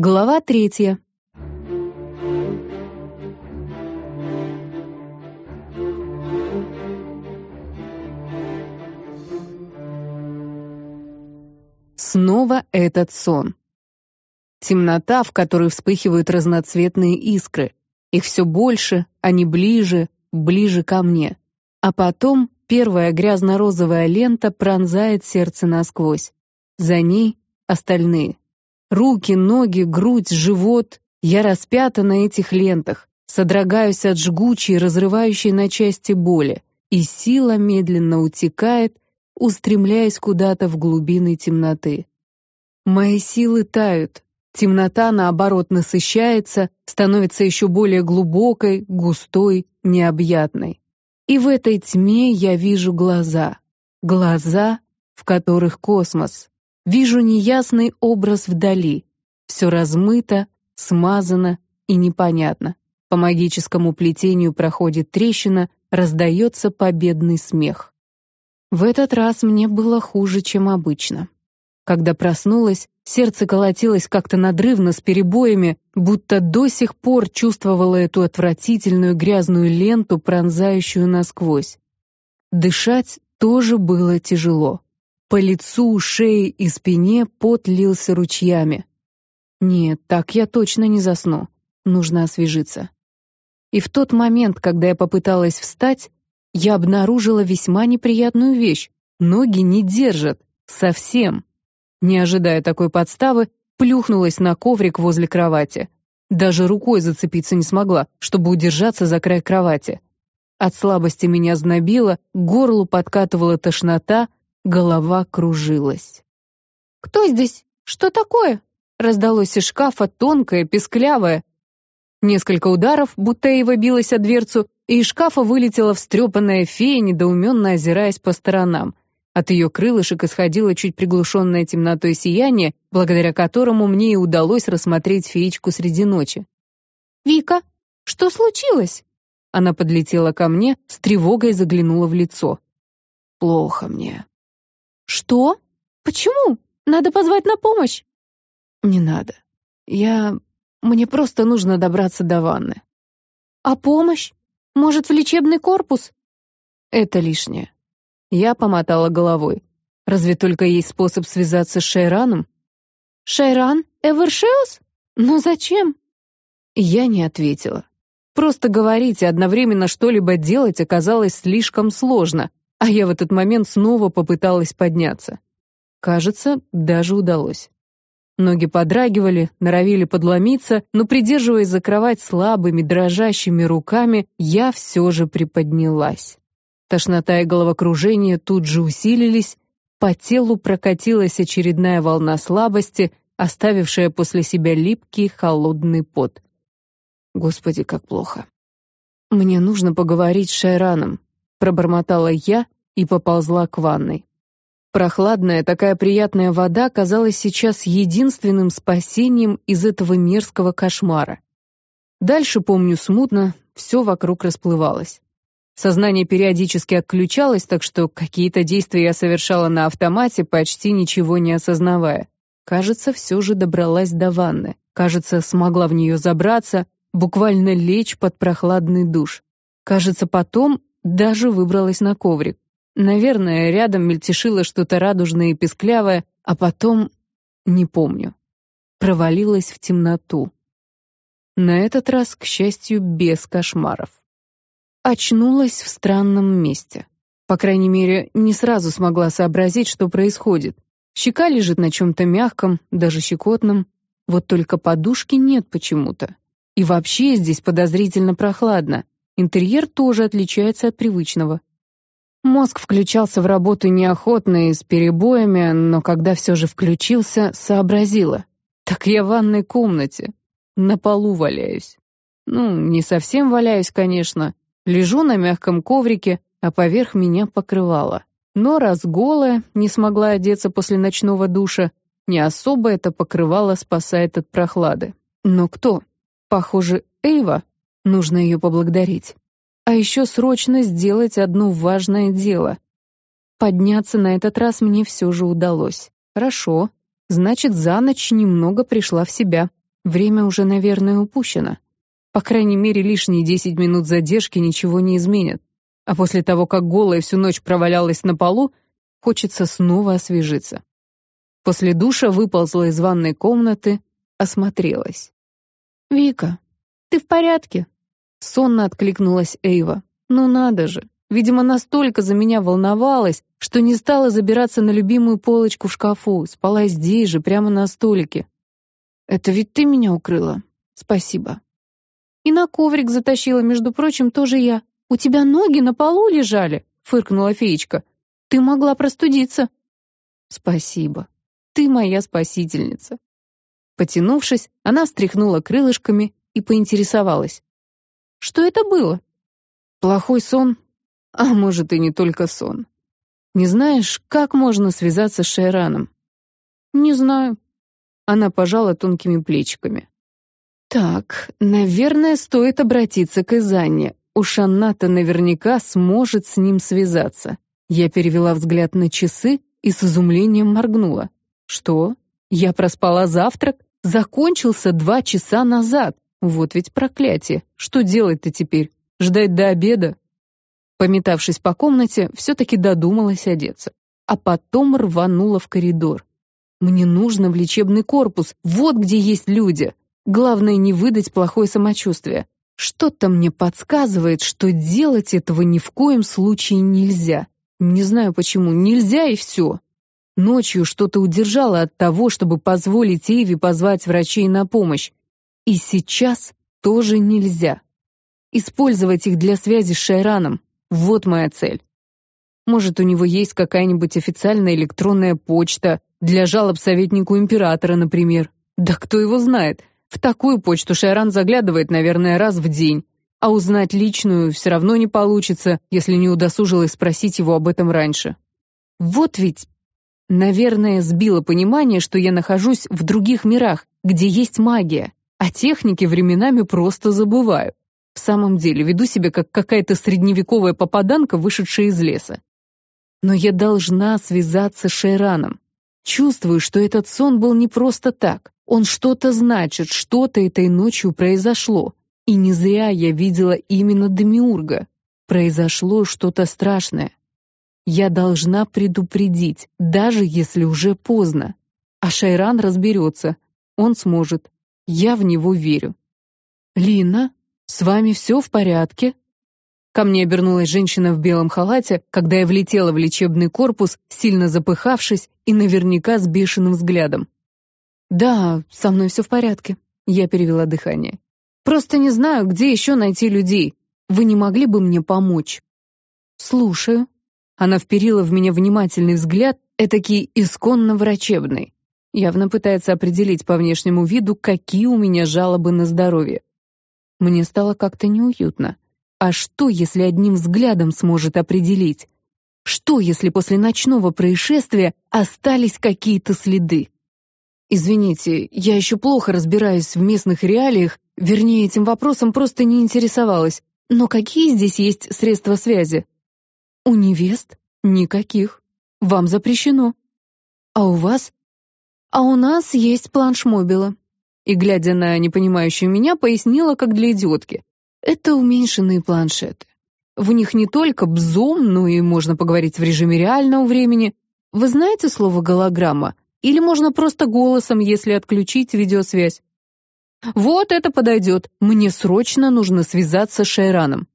Глава третья. Снова этот сон. Темнота, в которой вспыхивают разноцветные искры. Их все больше, они ближе, ближе ко мне. А потом первая грязно-розовая лента пронзает сердце насквозь. За ней остальные. Руки, ноги, грудь, живот. Я распята на этих лентах, содрогаюсь от жгучей, разрывающей на части боли, и сила медленно утекает, устремляясь куда-то в глубины темноты. Мои силы тают, темнота, наоборот, насыщается, становится еще более глубокой, густой, необъятной. И в этой тьме я вижу глаза. Глаза, в которых космос. Вижу неясный образ вдали. Все размыто, смазано и непонятно. По магическому плетению проходит трещина, раздается победный смех. В этот раз мне было хуже, чем обычно. Когда проснулась, сердце колотилось как-то надрывно с перебоями, будто до сих пор чувствовала эту отвратительную грязную ленту, пронзающую насквозь. Дышать тоже было тяжело. По лицу, шее и спине пот лился ручьями. Нет, так я точно не засну. Нужно освежиться. И в тот момент, когда я попыталась встать, я обнаружила весьма неприятную вещь. Ноги не держат. Совсем. Не ожидая такой подставы, плюхнулась на коврик возле кровати. Даже рукой зацепиться не смогла, чтобы удержаться за край кровати. От слабости меня знобило, к горлу подкатывала тошнота, Голова кружилась. «Кто здесь? Что такое?» Раздалось из шкафа тонкое, песклявое. Несколько ударов, будто Эйва билась о дверцу, и из шкафа вылетела встрепанная фея, недоуменно озираясь по сторонам. От ее крылышек исходило чуть приглушенное темнотой сияние, благодаря которому мне и удалось рассмотреть феечку среди ночи. «Вика, что случилось?» Она подлетела ко мне, с тревогой заглянула в лицо. «Плохо мне», «Что? Почему? Надо позвать на помощь?» «Не надо. Я... Мне просто нужно добраться до ванны». «А помощь? Может, в лечебный корпус?» «Это лишнее». Я помотала головой. «Разве только есть способ связаться с Шайраном?» «Шайран? Эвершеус? Но зачем?» Я не ответила. Просто говорить и одновременно что-либо делать оказалось слишком сложно, а я в этот момент снова попыталась подняться. Кажется, даже удалось. Ноги подрагивали, норовили подломиться, но, придерживаясь за кровать слабыми, дрожащими руками, я все же приподнялась. Тошнота и головокружение тут же усилились, по телу прокатилась очередная волна слабости, оставившая после себя липкий холодный пот. Господи, как плохо. Мне нужно поговорить с Шайраном, пробормотала я и поползла к ванной. Прохладная, такая приятная вода казалась сейчас единственным спасением из этого мерзкого кошмара. Дальше, помню смутно, все вокруг расплывалось. Сознание периодически отключалось, так что какие-то действия я совершала на автомате, почти ничего не осознавая. Кажется, все же добралась до ванны. Кажется, смогла в нее забраться, буквально лечь под прохладный душ. Кажется, потом даже выбралась на коврик. Наверное, рядом мельтешило что-то радужное и песклявое, а потом... не помню. Провалилась в темноту. На этот раз, к счастью, без кошмаров. Очнулась в странном месте. По крайней мере, не сразу смогла сообразить, что происходит. Щека лежит на чем-то мягком, даже щекотном. Вот только подушки нет почему-то. И вообще здесь подозрительно прохладно. Интерьер тоже отличается от привычного. Мозг включался в работу неохотно и с перебоями, но когда все же включился, сообразила. Так я в ванной комнате. На полу валяюсь. Ну, не совсем валяюсь, конечно. Лежу на мягком коврике, а поверх меня покрывало. Но раз голая, не смогла одеться после ночного душа, не особо это покрывало спасает от прохлады. Но кто? Похоже, Эйва. Нужно ее поблагодарить. А еще срочно сделать одно важное дело. Подняться на этот раз мне все же удалось. Хорошо. Значит, за ночь немного пришла в себя. Время уже, наверное, упущено. По крайней мере, лишние десять минут задержки ничего не изменят. А после того, как голая всю ночь провалялась на полу, хочется снова освежиться. После душа выползла из ванной комнаты, осмотрелась. «Вика, ты в порядке?» Сонно откликнулась Эйва. «Ну надо же, видимо, настолько за меня волновалась, что не стала забираться на любимую полочку в шкафу, спала здесь же, прямо на столике. Это ведь ты меня укрыла. Спасибо. И на коврик затащила, между прочим, тоже я. У тебя ноги на полу лежали, фыркнула феечка. Ты могла простудиться. Спасибо. Ты моя спасительница. Потянувшись, она встряхнула крылышками и поинтересовалась. Что это было? Плохой сон? А может, и не только сон. Не знаешь, как можно связаться с Шайраном? Не знаю. Она пожала тонкими плечиками. Так, наверное, стоит обратиться к Изанне. Уж она-то наверняка сможет с ним связаться. Я перевела взгляд на часы и с изумлением моргнула. Что? Я проспала завтрак? Закончился два часа назад. Вот ведь проклятие. Что делать-то теперь? Ждать до обеда? Пометавшись по комнате, все-таки додумалась одеться. А потом рванула в коридор. Мне нужно в лечебный корпус, вот где есть люди. Главное не выдать плохое самочувствие. Что-то мне подсказывает, что делать этого ни в коем случае нельзя. Не знаю почему, нельзя и все. Ночью что-то удержало от того, чтобы позволить Эйви позвать врачей на помощь. И сейчас тоже нельзя. Использовать их для связи с Шайраном — вот моя цель. Может, у него есть какая-нибудь официальная электронная почта для жалоб советнику императора, например. Да кто его знает? В такую почту Шайран заглядывает, наверное, раз в день. А узнать личную все равно не получится, если не удосужилась спросить его об этом раньше. Вот ведь, наверное, сбило понимание, что я нахожусь в других мирах, где есть магия. О технике временами просто забываю. В самом деле, веду себя как какая-то средневековая попаданка, вышедшая из леса. Но я должна связаться с Шейраном. Чувствую, что этот сон был не просто так. Он что-то значит, что-то этой ночью произошло. И не зря я видела именно Демиурга. Произошло что-то страшное. Я должна предупредить, даже если уже поздно. А Шайран разберется. Он сможет. Я в него верю. «Лина, с вами все в порядке?» Ко мне обернулась женщина в белом халате, когда я влетела в лечебный корпус, сильно запыхавшись и наверняка с бешеным взглядом. «Да, со мной все в порядке», — я перевела дыхание. «Просто не знаю, где еще найти людей. Вы не могли бы мне помочь?» «Слушаю». Она вперила в меня внимательный взгляд, этакий исконно врачебный. Явно пытается определить по внешнему виду, какие у меня жалобы на здоровье. Мне стало как-то неуютно. А что, если одним взглядом сможет определить? Что, если после ночного происшествия остались какие-то следы? Извините, я еще плохо разбираюсь в местных реалиях, вернее, этим вопросом просто не интересовалась. Но какие здесь есть средства связи? У невест? Никаких. Вам запрещено. А у вас? А у нас есть планш мобила. И, глядя на непонимающую меня, пояснила, как для идиотки. Это уменьшенные планшеты. В них не только бзом, но и можно поговорить в режиме реального времени. Вы знаете слово «голограмма»? Или можно просто голосом, если отключить видеосвязь? Вот это подойдет. Мне срочно нужно связаться с Шайраном.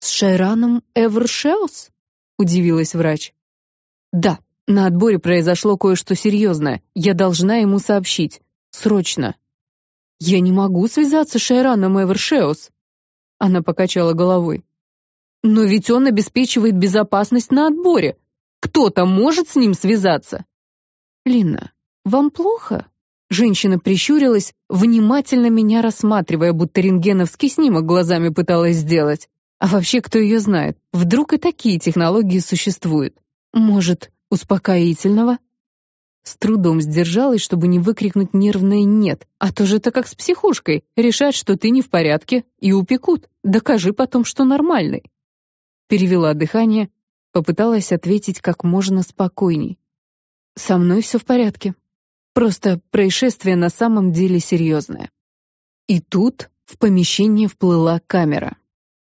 С Шайраном Эвершеус? Удивилась врач. Да, на отборе произошло кое-что серьезное. Я должна ему сообщить. Срочно. Я не могу связаться с Шайраном Эвершеус. Она покачала головой. Но ведь он обеспечивает безопасность на отборе. Кто-то может с ним связаться. Лина, вам плохо? Женщина прищурилась, внимательно меня рассматривая, будто рентгеновский снимок глазами пыталась сделать. А вообще, кто ее знает? Вдруг и такие технологии существуют? Может, успокоительного? С трудом сдержалась, чтобы не выкрикнуть нервное «нет», а то же это как с психушкой, решать, что ты не в порядке, и упекут. Докажи потом, что нормальный. Перевела дыхание, попыталась ответить как можно спокойней. Со мной все в порядке. Просто происшествие на самом деле серьезное. И тут в помещение вплыла камера.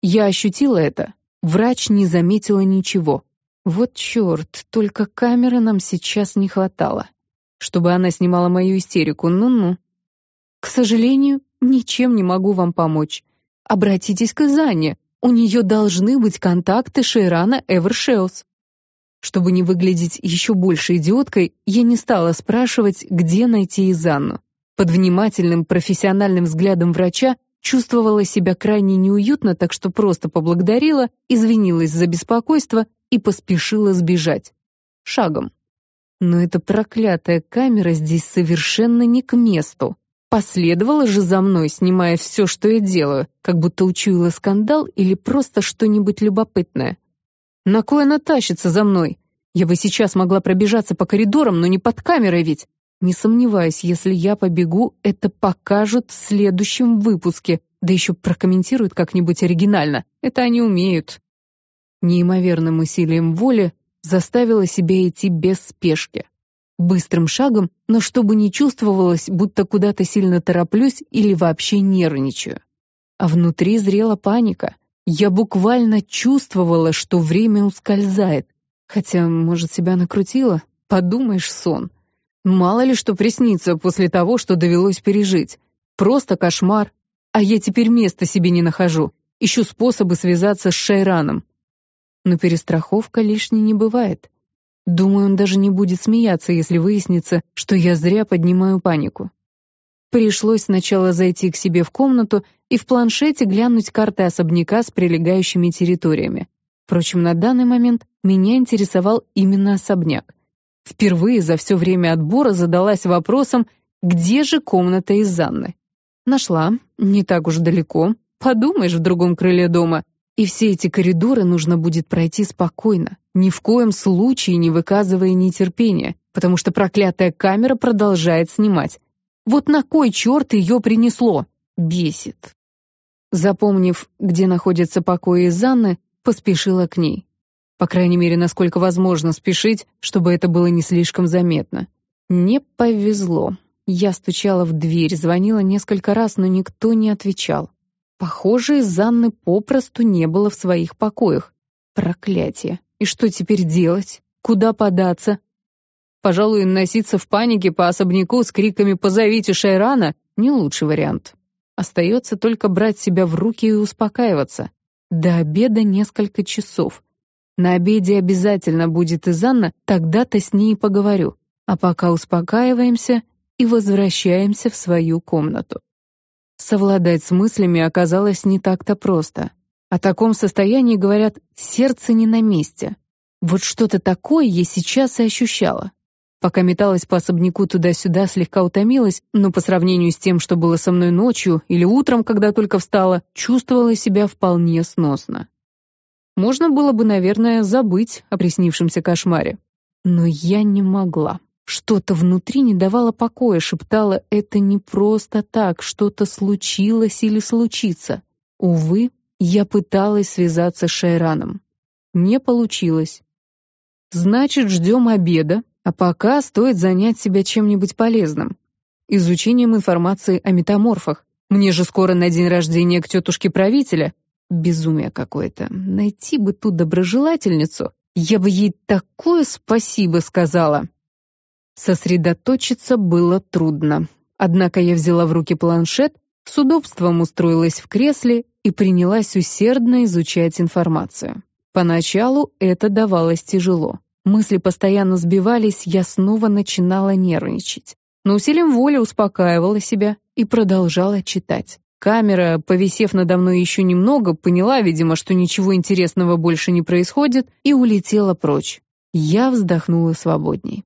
Я ощутила это. Врач не заметила ничего. Вот черт, только камеры нам сейчас не хватало. Чтобы она снимала мою истерику, ну-ну. К сожалению, ничем не могу вам помочь. Обратитесь к Изане. У нее должны быть контакты Шейрана Эвершеус. Чтобы не выглядеть еще больше идиоткой, я не стала спрашивать, где найти Изанну. Под внимательным профессиональным взглядом врача чувствовала себя крайне неуютно, так что просто поблагодарила, извинилась за беспокойство и поспешила сбежать. Шагом. Но эта проклятая камера здесь совершенно не к месту. Последовала же за мной, снимая все, что я делаю, как будто учуяла скандал или просто что-нибудь любопытное. На кой она тащится за мной? Я бы сейчас могла пробежаться по коридорам, но не под камерой ведь. Не сомневаюсь, если я побегу, это покажут в следующем выпуске, да еще прокомментируют как-нибудь оригинально. Это они умеют. Неимоверным усилием воли заставила себя идти без спешки быстрым шагом, но чтобы не чувствовалось, будто куда-то сильно тороплюсь или вообще нервничаю. А внутри зрела паника. Я буквально чувствовала, что время ускользает. Хотя, может, себя накрутила? Подумаешь, сон. Мало ли что приснится после того, что довелось пережить. Просто кошмар. А я теперь места себе не нахожу. Ищу способы связаться с Шайраном. Но перестраховка лишней не бывает. Думаю, он даже не будет смеяться, если выяснится, что я зря поднимаю панику. Пришлось сначала зайти к себе в комнату и в планшете глянуть карты особняка с прилегающими территориями. Впрочем, на данный момент меня интересовал именно особняк. Впервые за все время отбора задалась вопросом, где же комната из Анны. Нашла, не так уж далеко, подумаешь, в другом крыле дома, и все эти коридоры нужно будет пройти спокойно, ни в коем случае не выказывая нетерпения, потому что проклятая камера продолжает снимать. Вот на кой черт ее принесло? Бесит. Запомнив, где находится покои Занны, поспешила к ней. По крайней мере, насколько возможно спешить, чтобы это было не слишком заметно. Не повезло. Я стучала в дверь, звонила несколько раз, но никто не отвечал. Похоже, из попросту не было в своих покоях. Проклятие. И что теперь делать? Куда податься? Пожалуй, носиться в панике по особняку с криками «Позовите Шайрана» — не лучший вариант. Остается только брать себя в руки и успокаиваться. До обеда несколько часов. На обеде обязательно будет Изанна, тогда-то с ней поговорю. А пока успокаиваемся и возвращаемся в свою комнату. Совладать с мыслями оказалось не так-то просто. О таком состоянии, говорят, сердце не на месте. Вот что-то такое я сейчас и ощущала. Пока металась по особняку туда-сюда, слегка утомилась, но по сравнению с тем, что было со мной ночью или утром, когда только встала, чувствовала себя вполне сносно. Можно было бы, наверное, забыть о приснившемся кошмаре. Но я не могла. Что-то внутри не давало покоя, шептало «это не просто так, что-то случилось или случится». Увы, я пыталась связаться с Шайраном. Не получилось. Значит, ждем обеда, а пока стоит занять себя чем-нибудь полезным. Изучением информации о метаморфах. Мне же скоро на день рождения к тетушке правителя. Безумие какое-то. Найти бы ту доброжелательницу. Я бы ей такое спасибо сказала. Сосредоточиться было трудно. Однако я взяла в руки планшет, с удобством устроилась в кресле и принялась усердно изучать информацию. Поначалу это давалось тяжело. Мысли постоянно сбивались, я снова начинала нервничать. Но усилием воли успокаивала себя и продолжала читать. Камера, повисев надо мной еще немного, поняла, видимо, что ничего интересного больше не происходит, и улетела прочь. Я вздохнула свободней.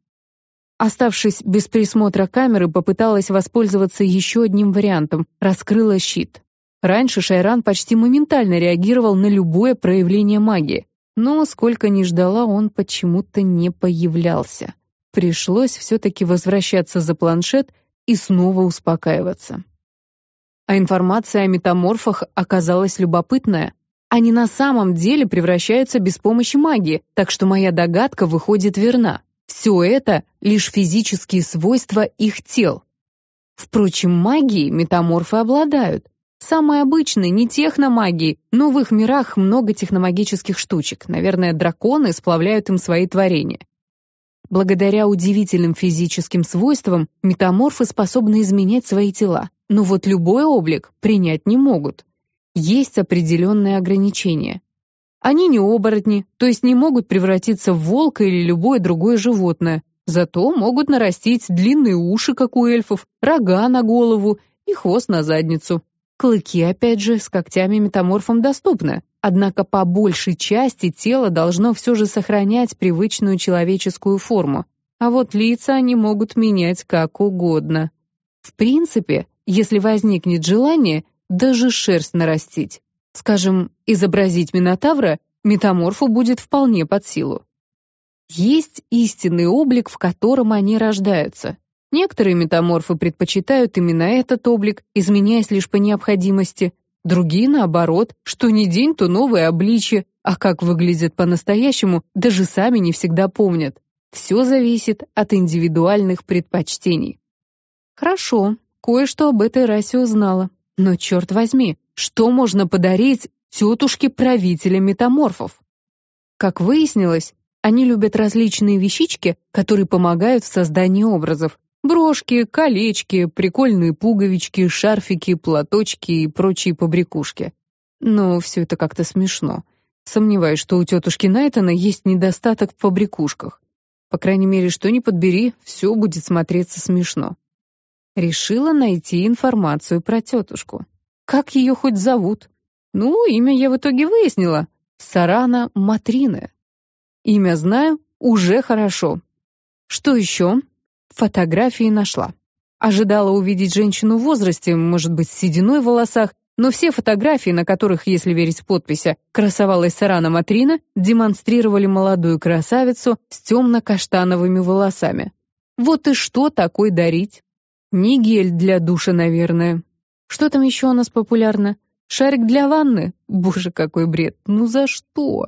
Оставшись без присмотра камеры, попыталась воспользоваться еще одним вариантом — раскрыла щит. Раньше Шайран почти моментально реагировал на любое проявление магии, но сколько ни ждала, он почему-то не появлялся. Пришлось все-таки возвращаться за планшет и снова успокаиваться. А информация о метаморфах оказалась любопытная. Они на самом деле превращаются без помощи магии, так что моя догадка выходит верна. Все это — лишь физические свойства их тел. Впрочем, магией метаморфы обладают. Самой обычной, не техномагии, но в их мирах много техномагических штучек. Наверное, драконы сплавляют им свои творения. Благодаря удивительным физическим свойствам метаморфы способны изменять свои тела, но вот любой облик принять не могут. Есть определенные ограничения. Они не оборотни, то есть не могут превратиться в волка или любое другое животное, зато могут нарастить длинные уши, как у эльфов, рога на голову и хвост на задницу. Клыки, опять же, с когтями метаморфам доступны, однако по большей части тело должно все же сохранять привычную человеческую форму, а вот лица они могут менять как угодно. В принципе, если возникнет желание, даже шерсть нарастить. Скажем, изобразить Минотавра метаморфу будет вполне под силу. Есть истинный облик, в котором они рождаются. Некоторые метаморфы предпочитают именно этот облик, изменяясь лишь по необходимости. Другие, наоборот, что ни день, то новое обличье, а как выглядят по-настоящему, даже сами не всегда помнят. Все зависит от индивидуальных предпочтений. Хорошо, кое-что об этой расе узнала. Но черт возьми, что можно подарить тетушке правителя метаморфов? Как выяснилось, они любят различные вещички, которые помогают в создании образов, Брошки, колечки, прикольные пуговички, шарфики, платочки и прочие побрякушки. Но все это как-то смешно. Сомневаюсь, что у тетушки Найтона есть недостаток в побрякушках. По крайней мере, что ни подбери, все будет смотреться смешно. Решила найти информацию про тетушку. Как ее хоть зовут? Ну, имя я в итоге выяснила. Сарана Матрина. Имя знаю, уже хорошо. Что еще? Фотографии нашла. Ожидала увидеть женщину в возрасте, может быть, с сединой в волосах, но все фотографии, на которых, если верить подписи, красовалась Сарана Матрина, демонстрировали молодую красавицу с темно-каштановыми волосами. Вот и что такой дарить? Не гель для душа, наверное. Что там еще у нас популярно? Шарик для ванны? Боже, какой бред! Ну за что?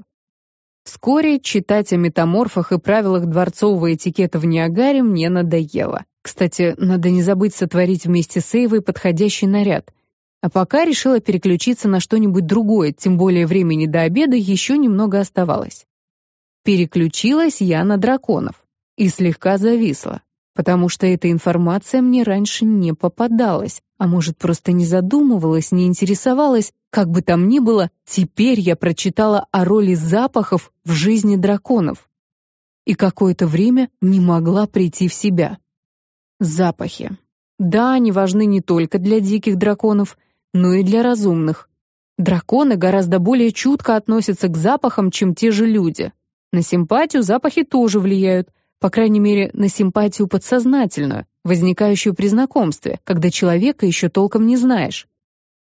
Вскоре читать о метаморфах и правилах дворцового этикета в Ниагаре мне надоело. Кстати, надо не забыть сотворить вместе с Эйвой подходящий наряд. А пока решила переключиться на что-нибудь другое, тем более времени до обеда еще немного оставалось. Переключилась я на драконов и слегка зависла потому что эта информация мне раньше не попадалась, а может, просто не задумывалась, не интересовалась, как бы там ни было, теперь я прочитала о роли запахов в жизни драконов. И какое-то время не могла прийти в себя. Запахи. Да, они важны не только для диких драконов, но и для разумных. Драконы гораздо более чутко относятся к запахам, чем те же люди. На симпатию запахи тоже влияют, по крайней мере, на симпатию подсознательную, возникающую при знакомстве, когда человека еще толком не знаешь.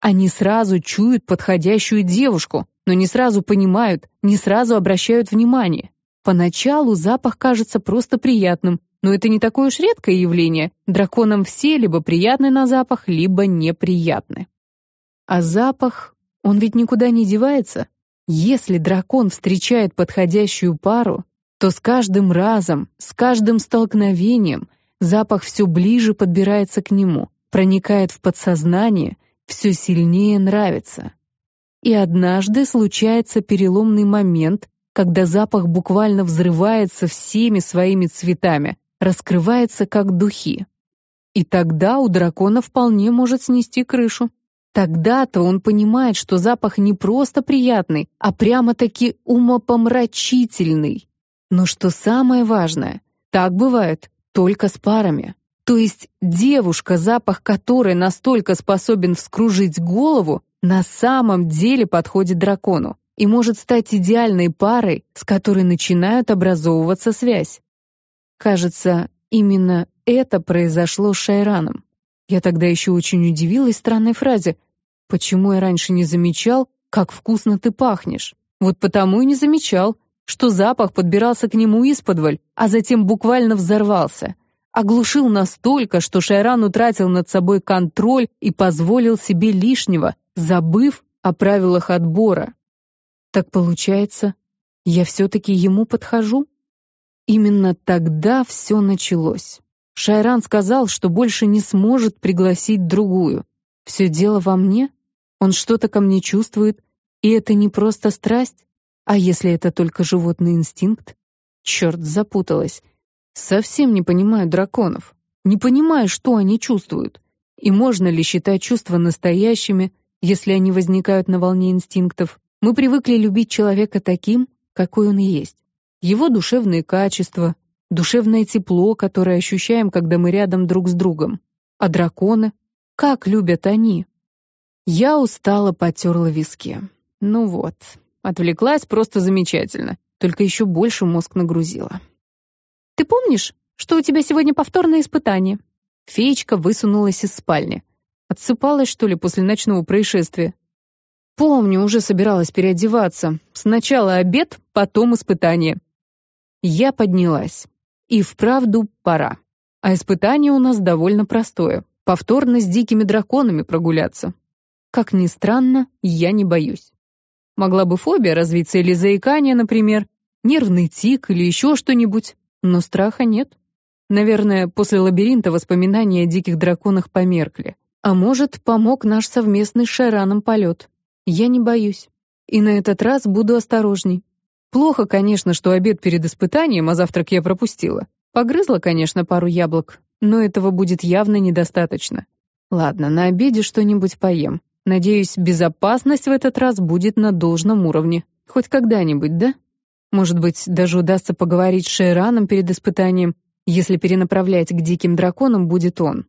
Они сразу чуют подходящую девушку, но не сразу понимают, не сразу обращают внимание. Поначалу запах кажется просто приятным, но это не такое уж редкое явление. Драконам все либо приятны на запах, либо неприятны. А запах, он ведь никуда не девается. Если дракон встречает подходящую пару, то с каждым разом, с каждым столкновением запах все ближе подбирается к нему, проникает в подсознание, все сильнее нравится. И однажды случается переломный момент, когда запах буквально взрывается всеми своими цветами, раскрывается как духи. И тогда у дракона вполне может снести крышу. Тогда-то он понимает, что запах не просто приятный, а прямо-таки умопомрачительный. Но что самое важное, так бывает только с парами. То есть девушка, запах которой настолько способен вскружить голову, на самом деле подходит дракону и может стать идеальной парой, с которой начинают образовываться связь. Кажется, именно это произошло с Шайраном. Я тогда еще очень удивилась странной фразе «Почему я раньше не замечал, как вкусно ты пахнешь?» Вот потому и не замечал, что запах подбирался к нему исподволь, а затем буквально взорвался. Оглушил настолько, что Шайран утратил над собой контроль и позволил себе лишнего, забыв о правилах отбора. Так получается, я все-таки ему подхожу? Именно тогда все началось. Шайран сказал, что больше не сможет пригласить другую. Все дело во мне? Он что-то ко мне чувствует, и это не просто страсть? А если это только животный инстинкт? Черт, запуталась. Совсем не понимаю драконов. Не понимаю, что они чувствуют. И можно ли считать чувства настоящими, если они возникают на волне инстинктов? Мы привыкли любить человека таким, какой он есть. Его душевные качества, душевное тепло, которое ощущаем, когда мы рядом друг с другом. А драконы? Как любят они? Я устало потерла виски. Ну вот, отвлеклась просто замечательно, только еще больше мозг нагрузила. «Ты помнишь, что у тебя сегодня повторное испытание?» Феечка высунулась из спальни. Отсыпалась, что ли, после ночного происшествия? «Помню, уже собиралась переодеваться. Сначала обед, потом испытание». Я поднялась. И вправду пора. А испытание у нас довольно простое. Повторно с дикими драконами прогуляться. Как ни странно, я не боюсь. Могла бы фобия развиться или заикание, например, нервный тик или еще что-нибудь, но страха нет. Наверное, после лабиринта воспоминания о диких драконах померкли. А может, помог наш совместный с Шайраном полет. Я не боюсь. И на этот раз буду осторожней. Плохо, конечно, что обед перед испытанием, а завтрак я пропустила. Погрызла, конечно, пару яблок, но этого будет явно недостаточно. Ладно, на обеде что-нибудь поем. Надеюсь, безопасность в этот раз будет на должном уровне. Хоть когда-нибудь, да? Может быть, даже удастся поговорить с Шейраном перед испытанием, если перенаправлять к диким драконам будет он.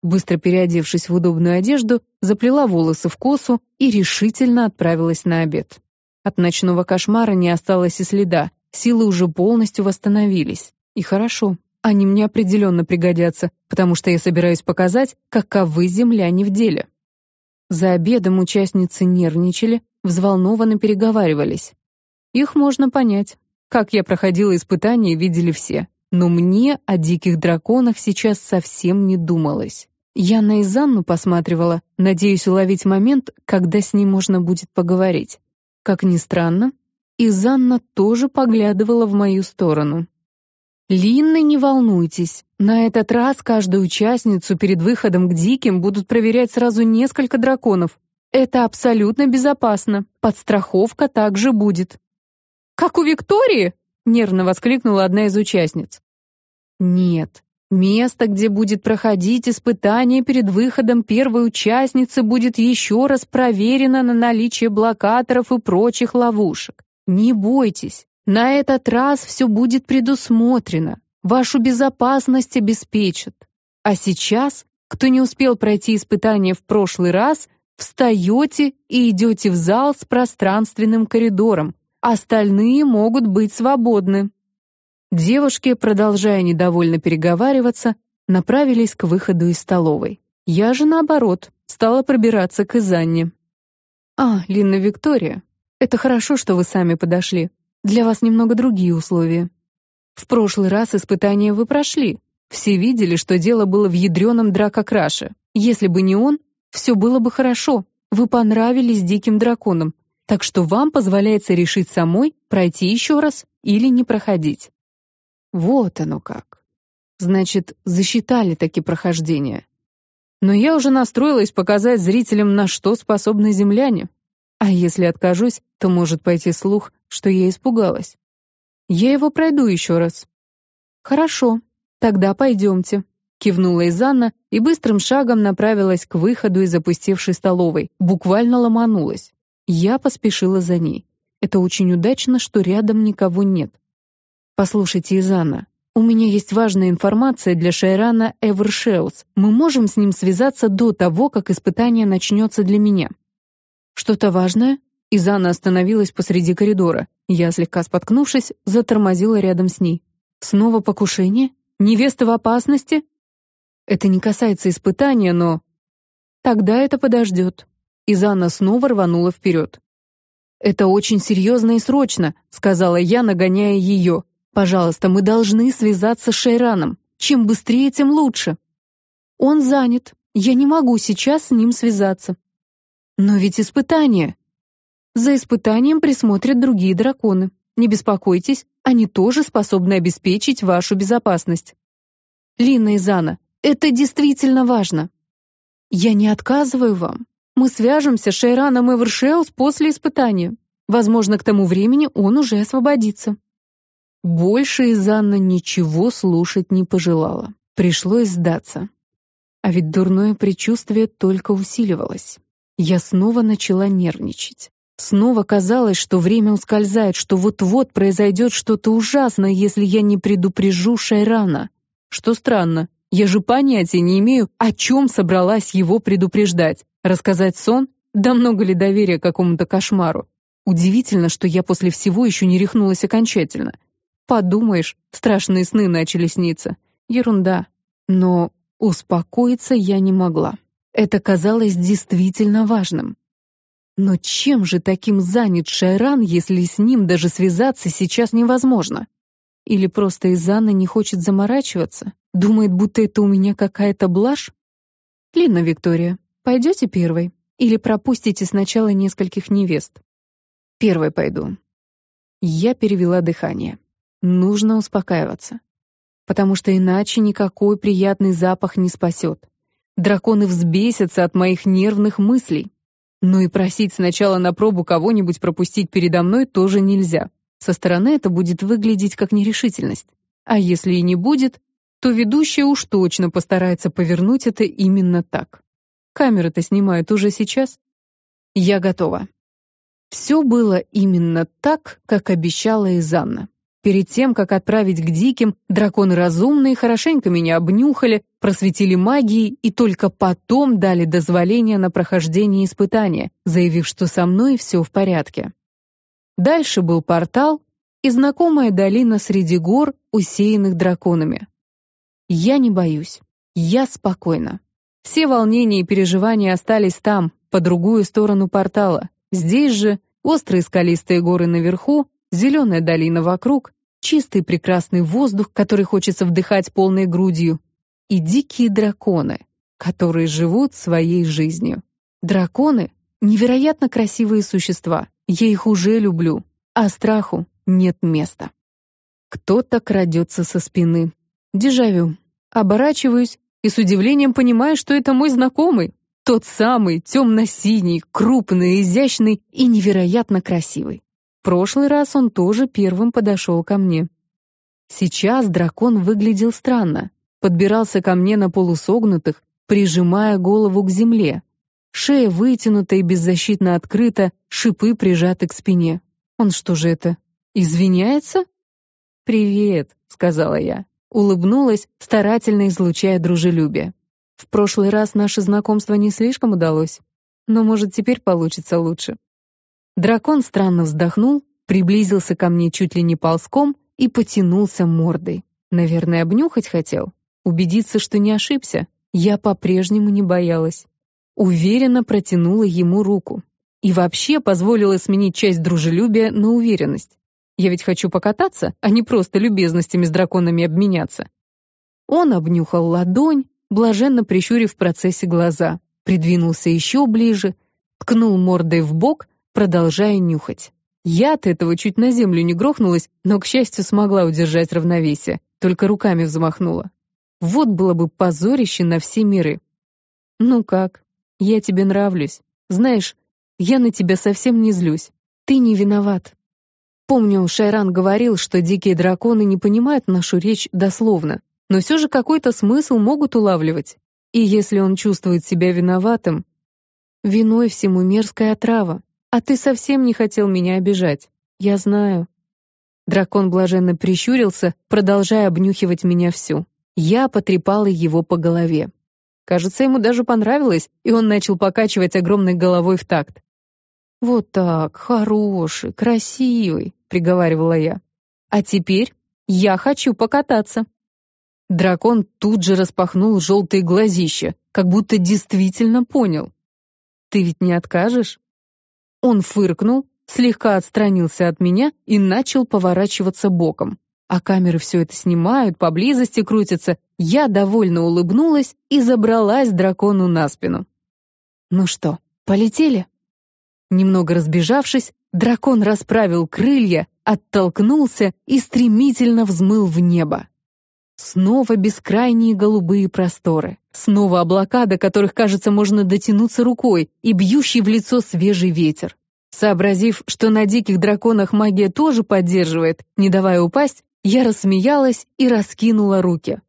Быстро переодевшись в удобную одежду, заплела волосы в косу и решительно отправилась на обед. От ночного кошмара не осталось и следа, силы уже полностью восстановились. И хорошо, они мне определенно пригодятся, потому что я собираюсь показать, каковы земляне в деле. За обедом участницы нервничали, взволнованно переговаривались. Их можно понять. Как я проходила испытания, видели все. Но мне о диких драконах сейчас совсем не думалось. Я на Изанну посматривала, надеюсь уловить момент, когда с ней можно будет поговорить. Как ни странно, Изанна тоже поглядывала в мою сторону. «Линны, не волнуйтесь. На этот раз каждую участницу перед выходом к диким будут проверять сразу несколько драконов. Это абсолютно безопасно. Подстраховка также будет». «Как у Виктории?» — нервно воскликнула одна из участниц. «Нет, Место, где будет проходить испытание перед выходом первой участницы, будет еще раз проверено на наличие блокаторов и прочих ловушек. Не бойтесь, на этот раз все будет предусмотрено. Вашу безопасность обеспечат. А сейчас, кто не успел пройти испытание в прошлый раз, встаете и идете в зал с пространственным коридором. Остальные могут быть свободны. Девушки, продолжая недовольно переговариваться, направились к выходу из столовой. Я же, наоборот, стала пробираться к Изанне. «А, Линна Виктория, это хорошо, что вы сами подошли. Для вас немного другие условия. В прошлый раз испытания вы прошли. Все видели, что дело было в ядреном дракокраше. Если бы не он, все было бы хорошо. Вы понравились диким драконам, так что вам позволяется решить самой, пройти еще раз или не проходить. Вот оно как. Значит, засчитали таки прохождение. Но я уже настроилась показать зрителям, на что способны земляне. А если откажусь, то может пойти слух, что я испугалась. Я его пройду еще раз. Хорошо, тогда пойдемте. Кивнула Изанна и быстрым шагом направилась к выходу из опустевшей столовой, буквально ломанулась. Я поспешила за ней. Это очень удачно, что рядом никого нет. «Послушайте, Изана, у меня есть важная информация для Шайрана Эвершеус. Мы можем с ним связаться до того, как испытание начнется для меня». «Что-то важное?» Изана остановилась посреди коридора. Я, слегка споткнувшись, затормозила рядом с ней. «Снова покушение? Невеста в опасности?» «Это не касается испытания, но...» «Тогда это подождет». Изана снова рванула вперед. «Это очень серьезно и срочно», — сказала я, нагоняя ее. Пожалуйста, мы должны связаться с Шайраном. Чем быстрее, тем лучше. Он занят. Я не могу сейчас с ним связаться. Но ведь испытание. За испытанием присмотрят другие драконы. Не беспокойтесь, они тоже способны обеспечить вашу безопасность. Лина и Зана, это действительно важно. Я не отказываю вам. Мы свяжемся с Шейраном Эвершеус после испытания. Возможно, к тому времени он уже освободится. Больше из ничего слушать не пожелала. Пришлось сдаться. А ведь дурное предчувствие только усиливалось. Я снова начала нервничать. Снова казалось, что время ускользает, что вот-вот произойдет что-то ужасное, если я не предупрежу Шайрана. Что странно, я же понятия не имею, о чем собралась его предупреждать. Рассказать сон? Да много ли доверия какому-то кошмару? Удивительно, что я после всего еще не рехнулась окончательно. Подумаешь, страшные сны начали сниться. Ерунда. Но успокоиться я не могла. Это казалось действительно важным. Но чем же таким занят Шайран, если с ним даже связаться сейчас невозможно? Или просто из Анны не хочет заморачиваться? Думает, будто это у меня какая-то блажь? Лина Виктория, пойдете первой? Или пропустите сначала нескольких невест? Первой пойду. Я перевела дыхание. Нужно успокаиваться. Потому что иначе никакой приятный запах не спасет. Драконы взбесятся от моих нервных мыслей. Но и просить сначала на пробу кого-нибудь пропустить передо мной тоже нельзя. Со стороны это будет выглядеть как нерешительность. А если и не будет, то ведущая уж точно постарается повернуть это именно так. Камеры-то снимают уже сейчас. Я готова. Все было именно так, как обещала Изанна. Перед тем, как отправить к диким, драконы разумные хорошенько меня обнюхали, просветили магией и только потом дали дозволение на прохождение испытания, заявив, что со мной все в порядке. Дальше был портал и знакомая долина среди гор, усеянных драконами. Я не боюсь. Я спокойна. Все волнения и переживания остались там, по другую сторону портала. Здесь же острые скалистые горы наверху, зеленая долина вокруг, чистый прекрасный воздух, который хочется вдыхать полной грудью, и дикие драконы, которые живут своей жизнью. Драконы — невероятно красивые существа. Я их уже люблю, а страху нет места. Кто-то крадется со спины. Дежавю. Оборачиваюсь и с удивлением понимаю, что это мой знакомый. Тот самый, темно-синий, крупный, изящный и невероятно красивый. Прошлый раз он тоже первым подошел ко мне. Сейчас дракон выглядел странно. Подбирался ко мне на полусогнутых, прижимая голову к земле. Шея вытянута и беззащитно открыта, шипы прижаты к спине. Он что же это, извиняется? «Привет», — сказала я. Улыбнулась, старательно излучая дружелюбие. В прошлый раз наше знакомство не слишком удалось, но, может, теперь получится лучше. Дракон странно вздохнул, приблизился ко мне чуть ли не ползком и потянулся мордой. Наверное, обнюхать хотел. Убедиться, что не ошибся. Я по-прежнему не боялась. Уверенно протянула ему руку. И вообще позволила сменить часть дружелюбия на уверенность. Я ведь хочу покататься, а не просто любезностями с драконами обменяться. Он обнюхал ладонь, блаженно прищурив в процессе глаза, придвинулся еще ближе, ткнул мордой в бок, продолжая нюхать. Я от этого чуть на землю не грохнулась, но, к счастью, смогла удержать равновесие, только руками взмахнула. Вот было бы позорище на все миры. «Ну как? Я тебе нравлюсь. Знаешь, я на тебя совсем не злюсь. Ты не виноват. Помню, Шайран говорил, что дикие драконы не понимают нашу речь дословно, но все же какой-то смысл могут улавливать. И если он чувствует себя виноватым, виной всему мерзкая отрава. А ты совсем не хотел меня обижать. Я знаю. Дракон блаженно прищурился, продолжая обнюхивать меня всю. Я потрепала его по голове. Кажется, ему даже понравилось, и он начал покачивать огромной головой в такт. «Вот так, хороший, красивый приговаривала я. А теперь я хочу покататься. Дракон тут же распахнул желтые глазища, как будто действительно понял. Ты ведь не откажешь? Он фыркнул, слегка отстранился от меня и начал поворачиваться боком. А камеры все это снимают, поблизости крутятся. Я довольно улыбнулась и забралась дракону на спину. Ну что, полетели? Немного разбежавшись, дракон расправил крылья, оттолкнулся и стремительно взмыл в небо. Снова бескрайние голубые просторы. Снова облака, до которых, кажется, можно дотянуться рукой, и бьющий в лицо свежий ветер. Сообразив, что на диких драконах магия тоже поддерживает, не давая упасть, я рассмеялась и раскинула руки.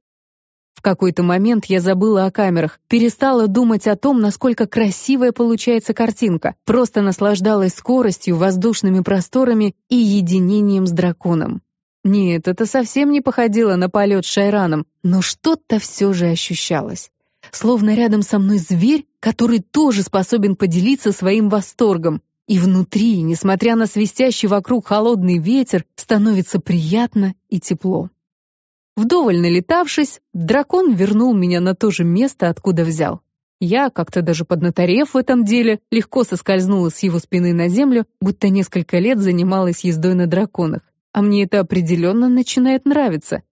В какой-то момент я забыла о камерах, перестала думать о том, насколько красивая получается картинка, просто наслаждалась скоростью, воздушными просторами и единением с драконом. Нет, это совсем не походило на полет с Шайраном, но что-то все же ощущалось. Словно рядом со мной зверь, который тоже способен поделиться своим восторгом. И внутри, несмотря на свистящий вокруг холодный ветер, становится приятно и тепло. Вдоволь налетавшись, дракон вернул меня на то же место, откуда взял. Я, как-то даже поднаторев в этом деле, легко соскользнула с его спины на землю, будто несколько лет занималась ездой на драконах. А мне это определенно начинает нравиться.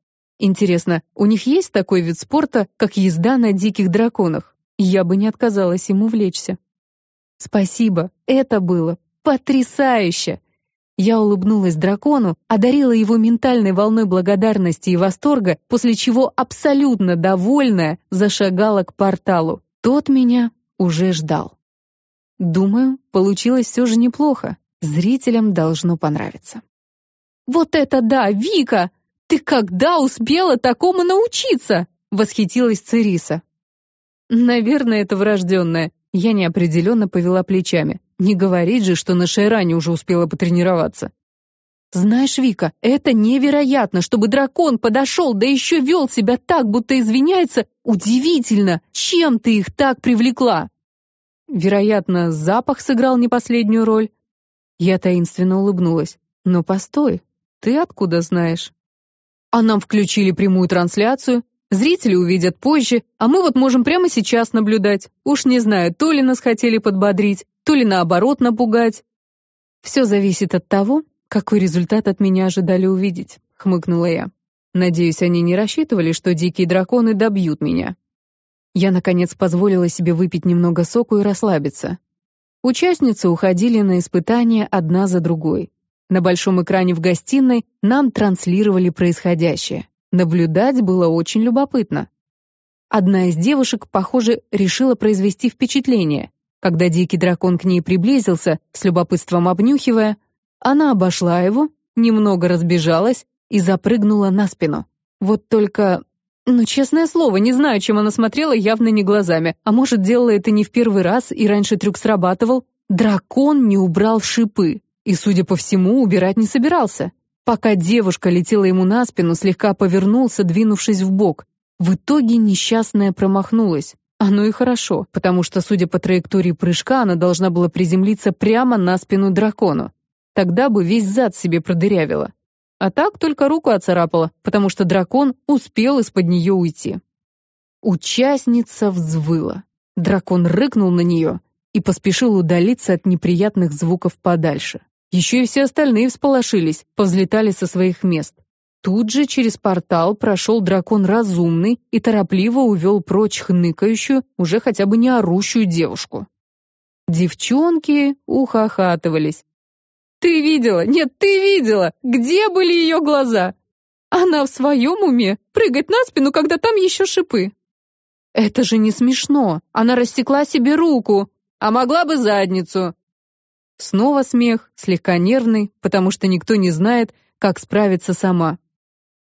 Интересно, у них есть такой вид спорта, как езда на диких драконах? Я бы не отказалась ему увлечься. Спасибо, это было потрясающе! Я улыбнулась дракону, одарила его ментальной волной благодарности и восторга, после чего абсолютно довольная зашагала к порталу. Тот меня уже ждал. Думаю, получилось все же неплохо. Зрителям должно понравиться. «Вот это да, Вика! Ты когда успела такому научиться?» — восхитилась Цириса. «Наверное, это врожденное». Я неопределенно повела плечами. Не говорить же, что на Шайране уже успела потренироваться. «Знаешь, Вика, это невероятно, чтобы дракон подошел, да еще вел себя так, будто извиняется. Удивительно, чем ты их так привлекла?» Вероятно, запах сыграл не последнюю роль. Я таинственно улыбнулась. «Но постой, ты откуда знаешь? А нам включили прямую трансляцию. Зрители увидят позже, а мы вот можем прямо сейчас наблюдать. Уж не знаю, то ли нас хотели подбодрить, то ли наоборот напугать. Все зависит от того, какой результат от меня ожидали увидеть, хмыкнула я. Надеюсь, они не рассчитывали, что дикие драконы добьют меня. Я, наконец, позволила себе выпить немного соку и расслабиться. Участницы уходили на испытания одна за другой. На большом экране в гостиной нам транслировали происходящее. Наблюдать было очень любопытно. Одна из девушек, похоже, решила произвести впечатление. Когда дикий дракон к ней приблизился, с любопытством обнюхивая, она обошла его, немного разбежалась и запрыгнула на спину. Вот только... Ну, честное слово, не знаю, чем она смотрела, явно не глазами. А может, делала это не в первый раз, и раньше трюк срабатывал? Дракон не убрал шипы и, судя по всему, убирать не собирался. Пока девушка летела ему на спину, слегка повернулся, двинувшись в бок. В итоге несчастная промахнулась. Оно и хорошо, потому что, судя по траектории прыжка, она должна была приземлиться прямо на спину дракону. Тогда бы весь зад себе продырявила. А так только руку оцарапала, потому что дракон успел из-под нее уйти. Участница взвыла. Дракон рыкнул на нее и поспешил удалиться от неприятных звуков подальше. Еще и все остальные всполошились, повзлетали со своих мест. Тут же через портал прошел дракон разумный и торопливо увел прочь хныкающую, уже хотя бы не орущую девушку. Девчонки ухахатывались. «Ты видела? Нет, ты видела! Где были ее глаза? Она в своем уме? Прыгать на спину, когда там еще шипы!» «Это же не смешно! Она растекла себе руку! А могла бы задницу!» Снова смех, слегка нервный, потому что никто не знает, как справиться сама.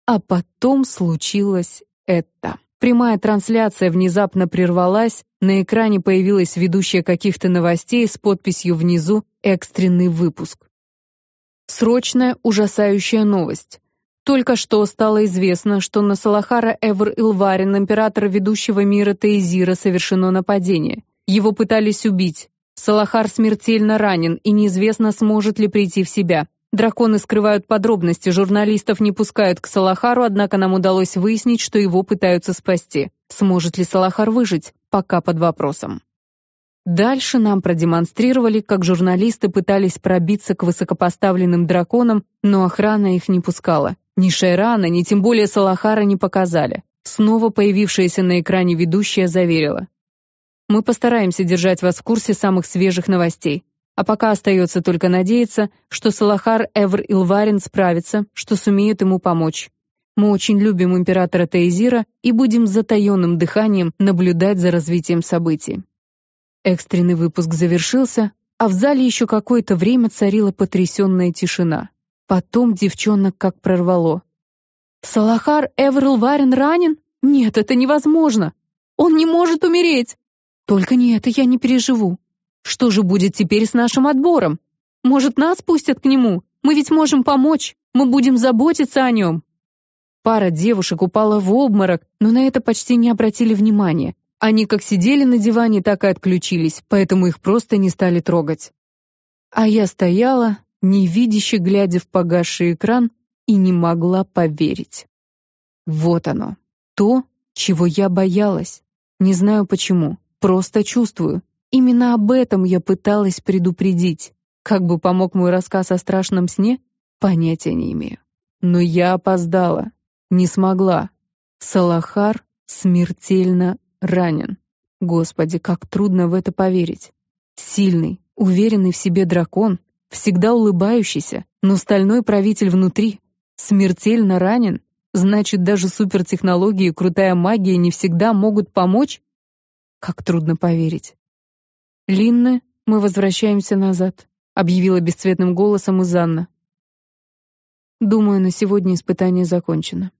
А потом случилось это. Прямая трансляция внезапно прервалась, на экране появилась ведущая каких-то новостей с подписью внизу «Экстренный выпуск». Срочная, ужасающая новость. Только что стало известно, что на Салахара Эвр Илварин, императора ведущего мира Тейзира, совершено нападение. Его пытались убить. Салахар смертельно ранен, и неизвестно, сможет ли прийти в себя. Драконы скрывают подробности, журналистов не пускают к Салахару, однако нам удалось выяснить, что его пытаются спасти. Сможет ли Салахар выжить, пока под вопросом. Дальше нам продемонстрировали, как журналисты пытались пробиться к высокопоставленным драконам, но охрана их не пускала. Ни Шайрана, ни тем более Салахара не показали. Снова появившаяся на экране ведущая заверила. Мы постараемся держать вас в курсе самых свежих новостей. А пока остается только надеяться, что Салахар Эвр Илварин справится, что сумеет ему помочь. Мы очень любим императора Тейзира и будем с затаенным дыханием наблюдать за развитием событий. Экстренный выпуск завершился, а в зале еще какое-то время царила потрясенная тишина. Потом девчонок как прорвало. «Салахар Эверл Варен ранен? Нет, это невозможно! Он не может умереть! Только не это я не переживу. Что же будет теперь с нашим отбором? Может, нас пустят к нему? Мы ведь можем помочь, мы будем заботиться о нем!» Пара девушек упала в обморок, но на это почти не обратили внимания. Они как сидели на диване, так и отключились, поэтому их просто не стали трогать. А я стояла, невидяще глядя в погасший экран, и не могла поверить. Вот оно, то, чего я боялась. Не знаю почему, просто чувствую. Именно об этом я пыталась предупредить. Как бы помог мой рассказ о страшном сне, понятия не имею. Но я опоздала. Не смогла. Салахар смертельно ранен. Господи, как трудно в это поверить. Сильный, уверенный в себе дракон, всегда улыбающийся, но стальной правитель внутри, смертельно ранен. Значит, даже супертехнологии и крутая магия не всегда могут помочь? Как трудно поверить. «Линны, мы возвращаемся назад», — объявила бесцветным голосом Изанна. «Думаю, на сегодня испытание закончено».